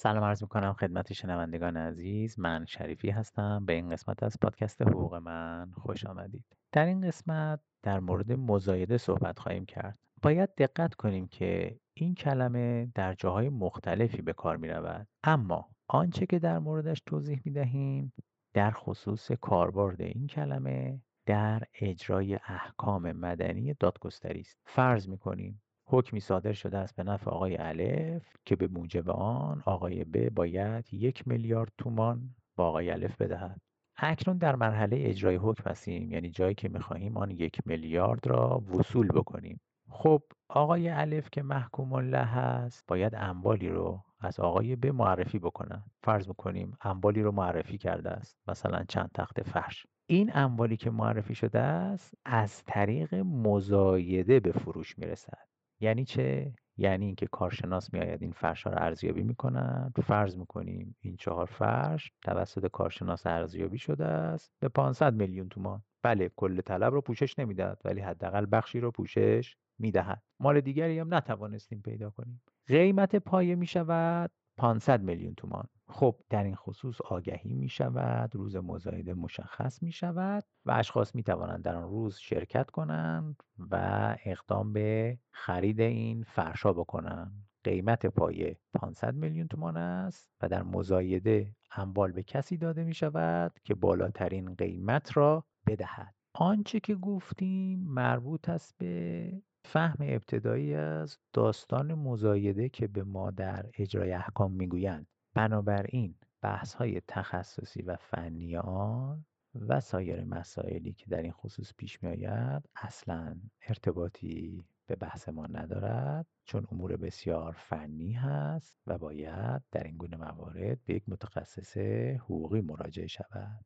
سلام عرض می‌کنم خدمت شنوندگان عزیز. من شریفی هستم. به این قسمت از پادکست حقوق من خوش آمدید. در این قسمت در مورد مزایده صحبت خواهیم کرد. باید دقت کنیم که این کلمه در جاهای مختلفی به کار می رود اما آنچه که در موردش توضیح می دهیم در خصوص کاربرد این کلمه در اجرای احکام مدنی دادگستری است. فرض می کنیم حکمی صادر شده است به نفع آقای الف که به موجب آن آقای ب باید یک میلیارد تومان با آقای الف بدهد. اکنون در مرحله اجرای حکم هستیم یعنی جایی که می‌خواهیم آن یک میلیارد را وصول بکنیم. خب آقای الف که محکوم له هست باید اموالی رو از آقای ب معرفی بکنن. فرض می‌کنیم اموالی رو معرفی کرده است مثلا چند تخت فرش. این اموالی که معرفی شده است از طریق مزایده به فروش می‌رسد. یعنی چه؟ یعنی اینکه کارشناس میآید این فرشها رو ارزیابی می‌کنند فرض می‌کنیم این چهار فرش توسط کارشناس ارزیابی شده است. به 500 میلیون تومان. بله کل طلب رو پوشش نمی‌دهد ولی حداقل بخشی رو پوشش می‌دهد. مال دیگری هم نتوانستیم پیدا کنیم. قیمت پایه می‌شود 500 میلیون تومان. خب در این خصوص آگهی می شود روز مزایده مشخص می شود و اشخاص می توانند در آن روز شرکت کنند و اقدام به خرید این فرشا بکنند. قیمت پایه 500 میلیون تومان است و در مزایده اموال به کسی داده می شود که بالاترین قیمت را بدهد. آنچه که گفتیم مربوط است به فهم ابتدایی از داستان مزایده که به ما در اجرای احکام می‌گویند. بنابراین بحث های تخصصی و فنی آن و سایر مسائلی که در این خصوص پیش می آید اصلا ارتباطی به بحث ما ندارد چون امور بسیار فنی هست و باید در این گونه موارد به یک متخصص حقوقی مراجعه شود.